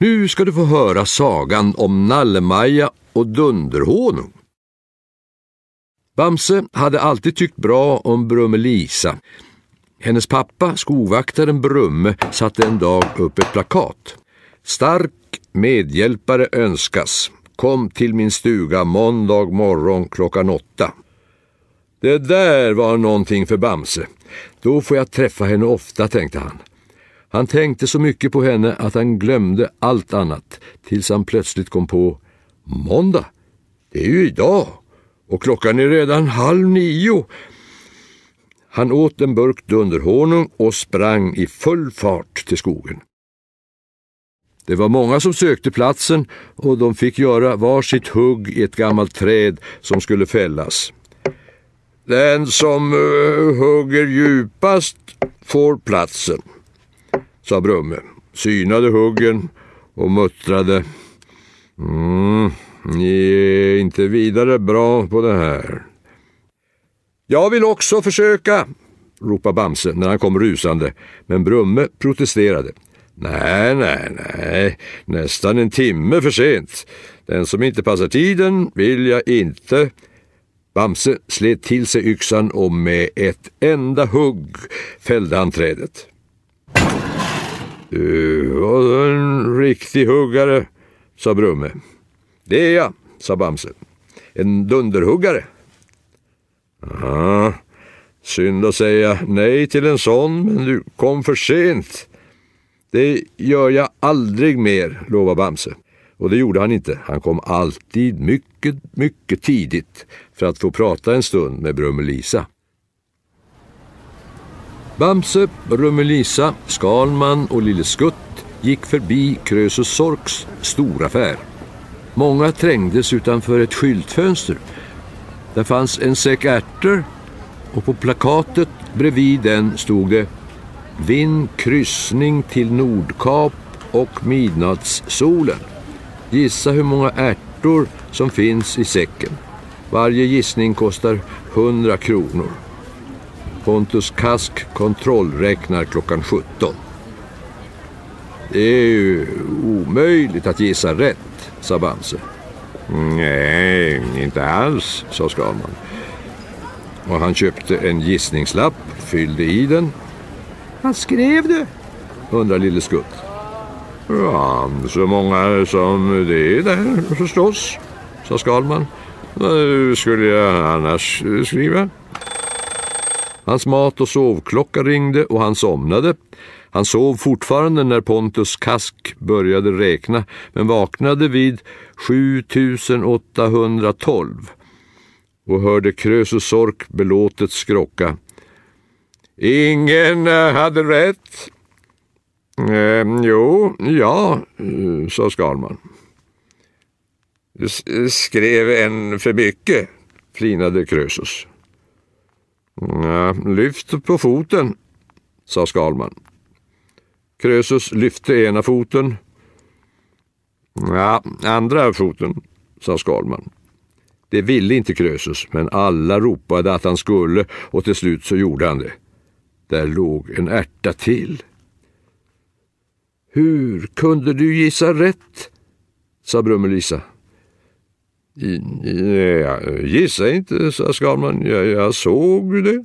Nu ska du få höra sagan om Nallemaja och Dunderhonung. Bamse hade alltid tyckt bra om Brummelisa. Hennes pappa, skogvaktaren Brumme, satte en dag upp ett plakat. Stark medhjälpare önskas. Kom till min stuga måndag morgon klockan åtta. Det där var någonting för Bamse. Då får jag träffa henne ofta, tänkte han. Han tänkte så mycket på henne att han glömde allt annat tills han plötsligt kom på måndag. Det är ju idag och klockan är redan halv nio. Han åt en burk dunderhonung och sprang i full fart till skogen. Det var många som sökte platsen och de fick göra var sitt hugg i ett gammalt träd som skulle fällas. Den som uh, hugger djupast får platsen, sa Brumme, synade huggen och muttrade. Mm, ni är inte vidare bra på det här. Jag vill också försöka, ropade Bamse när han kom rusande, men Brumme protesterade. Nej, nej, nej, nästan en timme för sent. Den som inte passar tiden vill jag inte. Bamse slet till sig yxan och med ett enda hugg fällde han trädet. Eh, du var en riktig huggare, sa Brumme. Det är jag, sa Bamse. En dunderhuggare. Ja, synd att säga nej till en sån, men du kom för sent. Det gör jag aldrig mer, lovade Bamse. Och det gjorde han inte. Han kom alltid mycket, mycket tidigt för att få prata en stund med Brummelisa. Bamse, Rummelisa, Skalman och Lille Skutt gick förbi Krösus Sorks storaffär. Många trängdes utanför ett skyltfönster. Där fanns en säck ärtor och på plakatet bredvid den stod det Vinn kryssning till Nordkap och midnattssolen. Gissa hur många ärtor som finns i säcken. Varje gissning kostar 100 kronor. Pontus Kask kontrollräknar klockan 17. Det är ju omöjligt att gissa rätt, sa Bamse. Nej, inte alls, sa Skalman. Och han köpte en gissningslapp, fyllde i den. Vad skrev du? undrade Lille Skutt. Ja, så många som det är där förstås, sa Skalman. Hur skulle jag annars skriva? Hans mat och sovklocka ringde och han somnade. Han sov fortfarande när Pontus Kask började räkna men vaknade vid 7812 och hörde Krösus Sork belåtet skrocka. Ingen eh, hade rätt. Ehm, jo, ja, eh, sa Skalman. Du skrev en för mycket, flinade Krösus. Ja, lyft på foten, sa Skalman. Krösus lyfte ena foten. Ja, andra foten, sa Skalman. Det ville inte Krösus, men alla ropade att han skulle och till slut så gjorde han det. Där låg en ärta till. Hur kunde du gissa rätt? sa Brummelisa. Gissa inte, sa Skalman. Jag, jag såg det.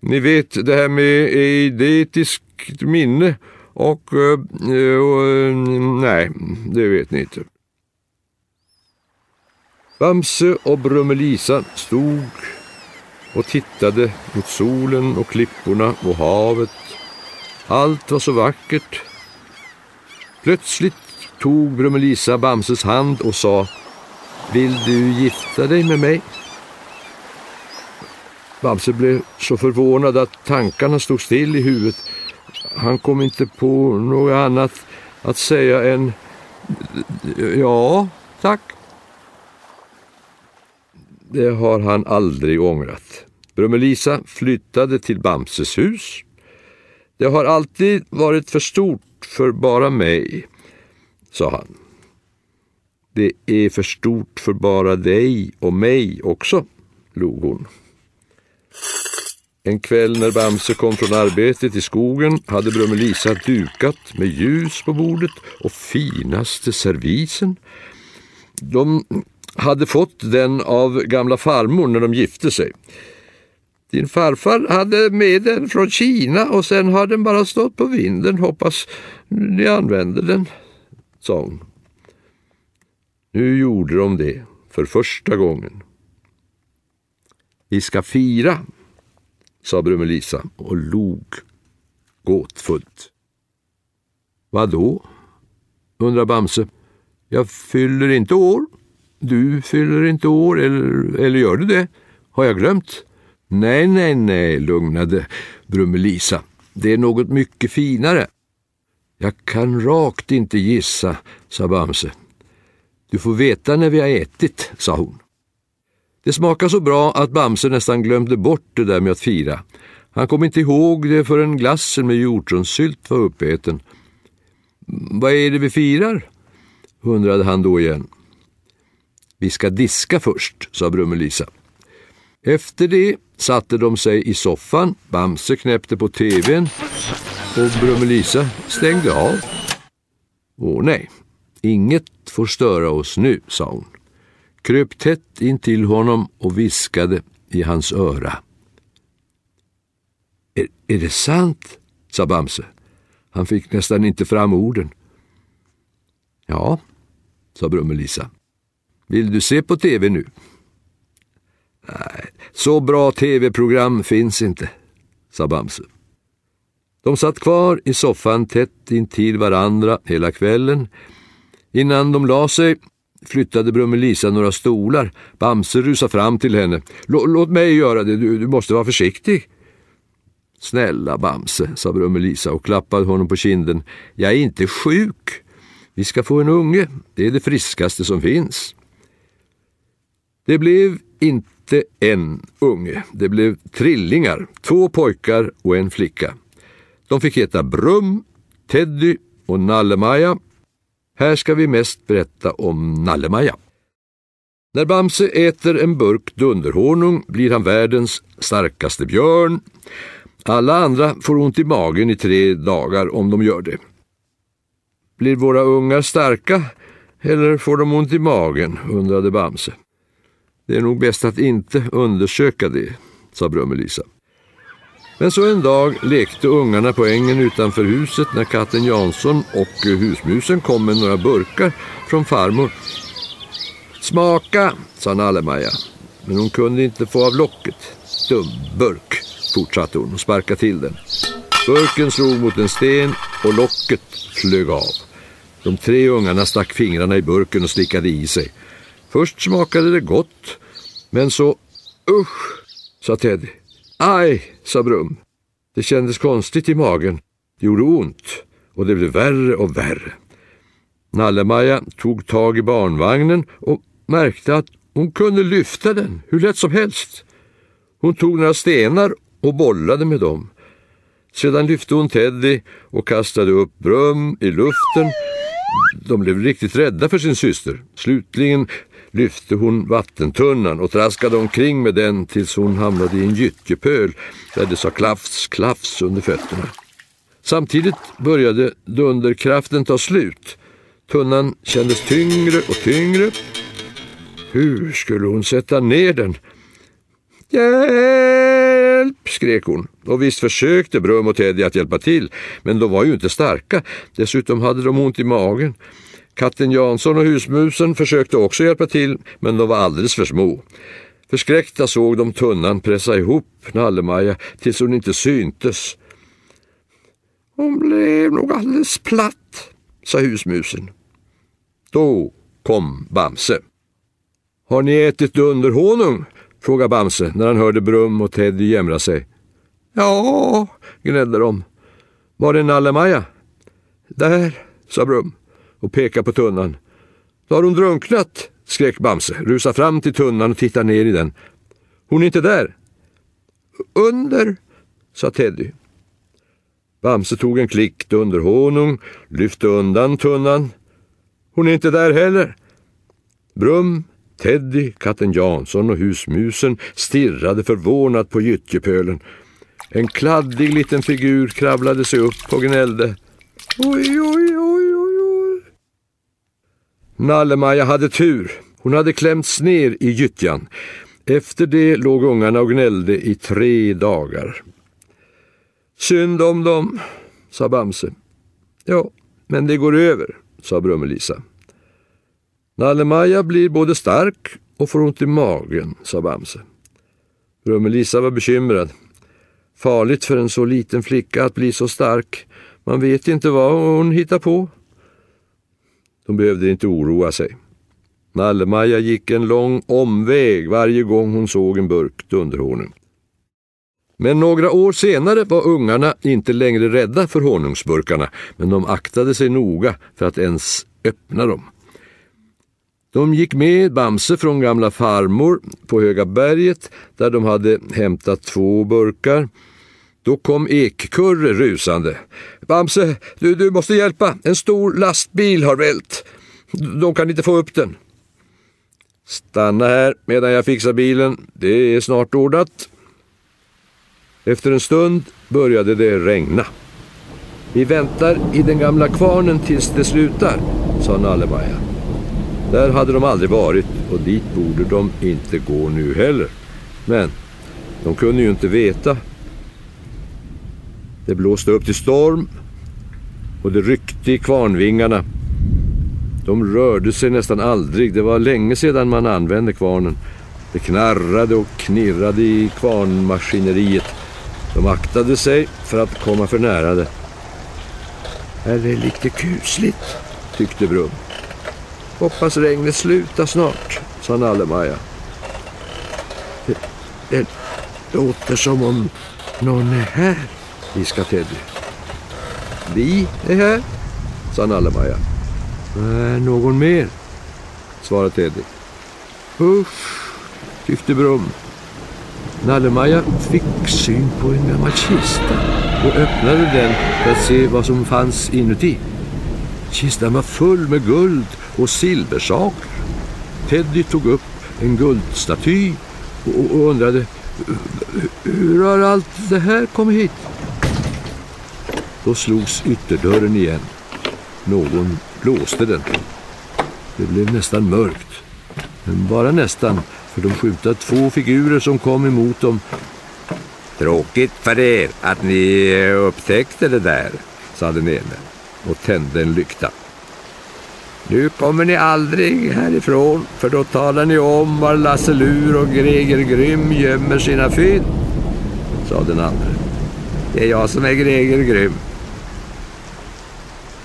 Ni vet det här med eidetiskt minne och, eh, och, och nej, det vet ni inte. Bamse och Brummelisa stod och tittade mot solen och klipporna och havet. Allt var så vackert. Plötsligt tog Brummelisa Bamses hand och sa vill du gifta dig med mig? Bamse blev så förvånad att tankarna stod still i huvudet. Han kom inte på något annat att säga än Ja, tack. Det har han aldrig ångrat. Brummelisa flyttade till Bamses hus. Det har alltid varit för stort för bara mig, sa han. Det är för stort för bara dig och mig också, log hon. En kväll när Bamse kom från arbetet i skogen hade Brummelisa dukat med ljus på bordet och finaste servisen. De hade fått den av gamla farmor när de gifte sig. Din farfar hade med den från Kina och sen har den bara stått på vinden. Hoppas ni använder den, sa hon. Nu gjorde de det för första gången. Vi ska fira, sa Brummelisa och log gåtfullt. Vad då? undrar Bamse. Jag fyller inte år. Du fyller inte år, eller, eller gör du det? Har jag glömt? Nej, nej, nej, lugnade Brummelisa. Det är något mycket finare. Jag kan rakt inte gissa, sa Bamse. Du får veta när vi har ätit, sa hon. Det smakade så bra att Bamse nästan glömde bort det där med att fira. Han kom inte ihåg det förrän glassen med hjortronsylt var uppäten. Vad är det vi firar? undrade han då igen. Vi ska diska först, sa Brummelisa. Efter det satte de sig i soffan, Bamse knäppte på tvn och Brummelisa stängde av. Åh nej, inget får störa oss nu, sa hon. Kröp tätt in till honom och viskade i hans öra. Är, är det sant? sa Bamse. Han fick nästan inte fram orden. Ja, sa Brummelisa. Vill du se på tv nu? Nej, så bra tv-program finns inte, sa Bamse. De satt kvar i soffan tätt intill varandra hela kvällen. Innan de la sig flyttade Brummelisa några stolar. Bamse rusade fram till henne. Låt mig göra det, du, du måste vara försiktig. Snälla Bamse, sa Brummelisa och klappade honom på kinden. Jag är inte sjuk. Vi ska få en unge, det är det friskaste som finns. Det blev inte en unge, det blev trillingar, två pojkar och en flicka. De fick heta Brum, Teddy och Nallemaja. Här ska vi mest berätta om Nallemaja. När Bamse äter en burk dunderhonung blir han världens starkaste björn. Alla andra får ont i magen i tre dagar om de gör det. Blir våra ungar starka eller får de ont i magen? undrade Bamse. Det är nog bäst att inte undersöka det, sa Brummelisa. Men så en dag lekte ungarna på ängen utanför huset när katten Jansson och eh, husmusen kom med några burkar från farmor. Smaka, sa Nalle-Maja. men hon kunde inte få av locket. Dumburk, fortsatte hon och sparkade till den. Burken slog mot en sten och locket flög av. De tre ungarna stack fingrarna i burken och slickade i sig. Först smakade det gott, men så usch, sa Teddy. Aj, sa Brum. Det kändes konstigt i magen. Det gjorde ont och det blev värre och värre. Nallemaja tog tag i barnvagnen och märkte att hon kunde lyfta den hur lätt som helst. Hon tog några stenar och bollade med dem. Sedan lyfte hon Teddy och kastade upp Brum i luften. De blev riktigt rädda för sin syster. Slutligen lyfte hon vattentunnan och traskade omkring med den tills hon hamnade i en gyttjepöl där det sa klafs, klafs under fötterna. Samtidigt började dunderkraften ta slut. Tunnan kändes tyngre och tyngre. Hur skulle hon sätta ner den? Hjälp! skrek hon. Och visst försökte Brum och Teddy att hjälpa till, men de var ju inte starka. Dessutom hade de ont i magen. Katten Jansson och husmusen försökte också hjälpa till, men de var alldeles för små. Förskräckta såg de tunnan pressa ihop Nallemaja tills hon inte syntes. Hon blev nog alldeles platt, sa husmusen. Då kom Bamse. Har ni ätit dunderhonung? frågade Bamse när han hörde Brum och Teddy jämra sig. Ja, gnällde de. Var är Nallemaja? Där, sa Brum och pekade på tunnan. Då har hon drunknat, skrek Bamse, rusa fram till tunnan och tittade ner i den. Hon är inte där. Under, sa Teddy. Bamse tog en klick dunderhonung, lyfte undan tunnan. Hon är inte där heller. Brum, Teddy, katten Jansson och husmusen stirrade förvånat på gyttjepölen. En kladdig liten figur kravlade sig upp och gnällde. Oj, oj, oj. Nallemaja hade tur. Hon hade klämts ner i gyttjan. Efter det låg ungarna och gnällde i tre dagar. Synd om dem, sa Bamse. Ja, men det går över, sa Brummelisa. Nallemaja blir både stark och får ont i magen, sa Bamse. Brummelisa var bekymrad. Farligt för en så liten flicka att bli så stark. Man vet inte vad hon hittar på. De behövde inte oroa sig. Nallemaja gick en lång omväg varje gång hon såg en burk dunderhonung. Men några år senare var ungarna inte längre rädda för honungsburkarna, men de aktade sig noga för att ens öppna dem. De gick med Bamse från gamla farmor på Höga berget där de hade hämtat två burkar. Då kom Ekkurre rusande. Bamse, du, du måste hjälpa. En stor lastbil har vält. De kan inte få upp den. Stanna här medan jag fixar bilen. Det är snart ordnat. Efter en stund började det regna. Vi väntar i den gamla kvarnen tills det slutar, sa Nallemaja. Där hade de aldrig varit och dit borde de inte gå nu heller. Men de kunde ju inte veta. Det blåste upp till storm och det ryckte i kvarnvingarna. De rörde sig nästan aldrig. Det var länge sedan man använde kvarnen. Det knarrade och knirrade i kvarnmaskineriet. De aktade sig för att komma för nära det. Är det lite kusligt, tyckte Brum. Hoppas regnet slutar snart, sa Nallemaja. Det, det låter som om någon är här, viskade Teddy. Vi är här, sa Nallemaja. Nej, någon mer, svarade Teddy. Usch, tyckte Brum. Nallemaja fick syn på en gammal kista och öppnade den för att se vad som fanns inuti. Kistan var full med guld och silversaker. Teddy tog upp en guldstaty och, undrade hur har allt det här kommit hit? Då slogs ytterdörren igen. Någon låste den. Det blev nästan mörkt. Men bara nästan, för de skjuta två figurer som kom emot dem. Tråkigt för er att ni upptäckte det där, sa den ene och tände en lykta. Nu kommer ni aldrig härifrån, för då talar ni om var Lasse Lur och Greger Grym gömmer sina fynd, sa den andra. Det är jag som är Greger Grym.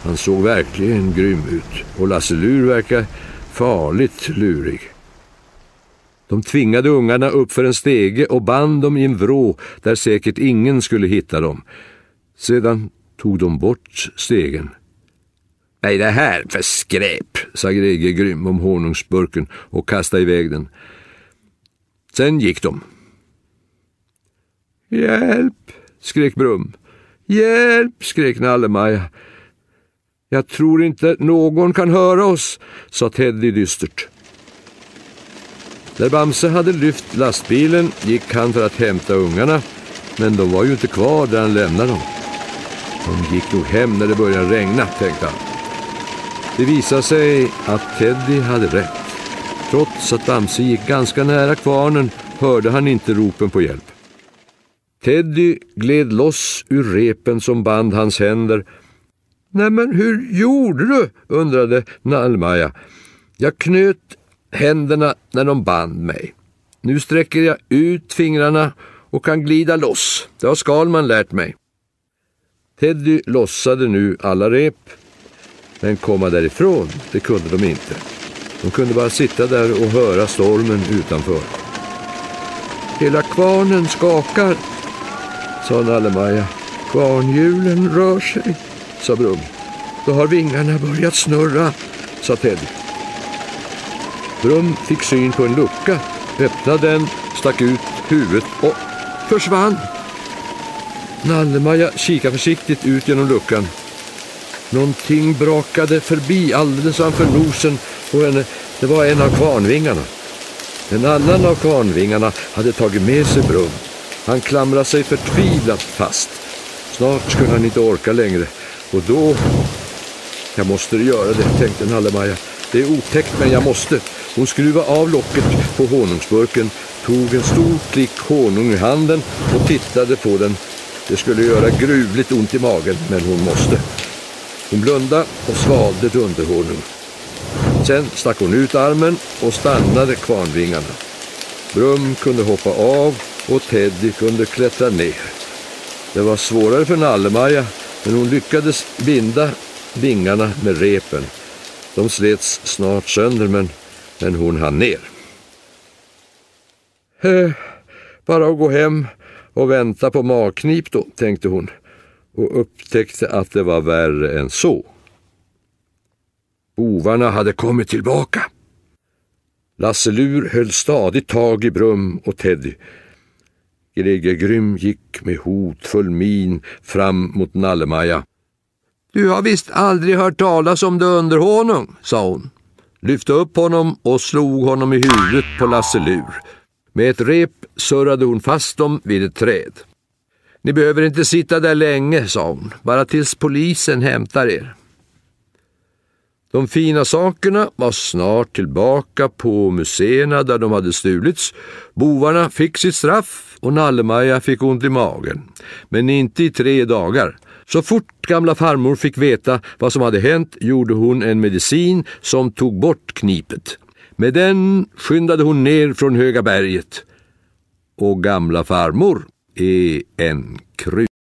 Han såg verkligen grym ut och Lasse Lur verkar farligt lurig. De tvingade ungarna upp för en stege och band dem i en vrå där säkert ingen skulle hitta dem. Sedan tog de bort stegen. Nej, det här för skräp, sa Grege grym om honungsburken och kastade iväg den. Sen gick de. Hjälp, skrek Brum. Hjälp, skrek Nallemaja. Jag tror inte någon kan höra oss, sa Teddy dystert. När Bamse hade lyft lastbilen gick han för att hämta ungarna, men de var ju inte kvar där han lämnade dem. De gick nog hem när det började regna, tänkte han. Det visade sig att Teddy hade rätt. Trots att Bamse gick ganska nära kvarnen hörde han inte ropen på hjälp. Teddy gled loss ur repen som band hans händer. Nämen, hur gjorde du? undrade Nalmaja. Jag knöt händerna när de band mig. Nu sträcker jag ut fingrarna och kan glida loss. Det har Skalman lärt mig. Teddy lossade nu alla rep, men komma därifrån, det kunde de inte. De kunde bara sitta där och höra stormen utanför. Hela kvarnen skakar, sa Nallemaja. Kvarnhjulen rör sig, sa Brum. Då har vingarna börjat snurra, sa Teddy. Brum fick syn på en lucka, öppnade den, stack ut huvudet och försvann. Nallemaja kikade försiktigt ut genom luckan. Någonting brakade förbi alldeles framför nosen på henne. Det var en av kvarnvingarna. En annan av kvarnvingarna hade tagit med sig Brum. Han klamrade sig förtvivlat fast. Snart skulle han inte orka längre och då... Jag måste göra det, tänkte Nalle-Maja. Det är otäckt men jag måste. Hon skruvade av locket på honungsburken, tog en stor klick honung i handen och tittade på den. Det skulle göra gruvligt ont i magen, men hon måste. Hon blundade och svalde dunderhonung. Sen stack hon ut armen och stannade kvarnvingarna. Brum kunde hoppa av och Teddy kunde klättra ner. Det var svårare för Nalle-Maja, men hon lyckades binda vingarna med repen. De slets snart sönder, men, men hon hann ner. Eh, bara att gå hem och vänta på magknip då, tänkte hon och upptäckte att det var värre än så. Bovarna hade kommit tillbaka. Lasse Lur höll stadigt tag i Brum och Teddy. Greger Grym gick med hotfull min fram mot Nallemaja. Du har visst aldrig hört talas om det underhonung, sa hon. Lyfte upp honom och slog honom i huvudet på Lasse Lur. Med ett rep surrade hon fast dem vid ett träd. Ni behöver inte sitta där länge, sa hon, bara tills polisen hämtar er. De fina sakerna var snart tillbaka på museerna där de hade stulits. Bovarna fick sitt straff och Nallemaja fick ont i magen. Men inte i tre dagar. Så fort gamla farmor fick veta vad som hade hänt gjorde hon en medicin som tog bort knipet. Med den skyndade hon ner från Höga berget. Och gamla farmor är en kryp.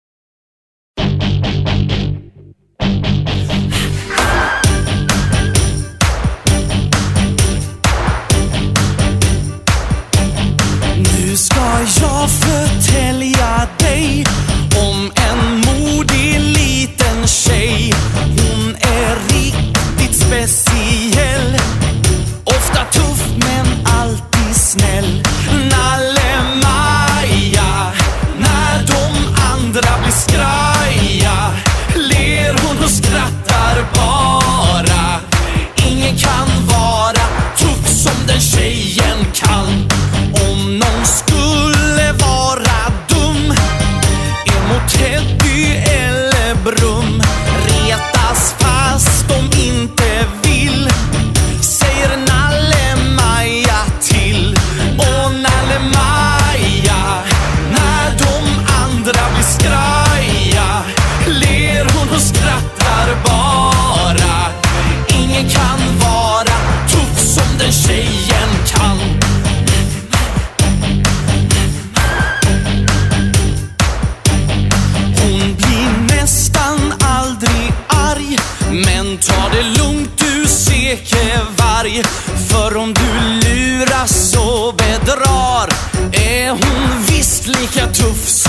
Sekevarg För om du luras och bedrar Är hon visst lika tuff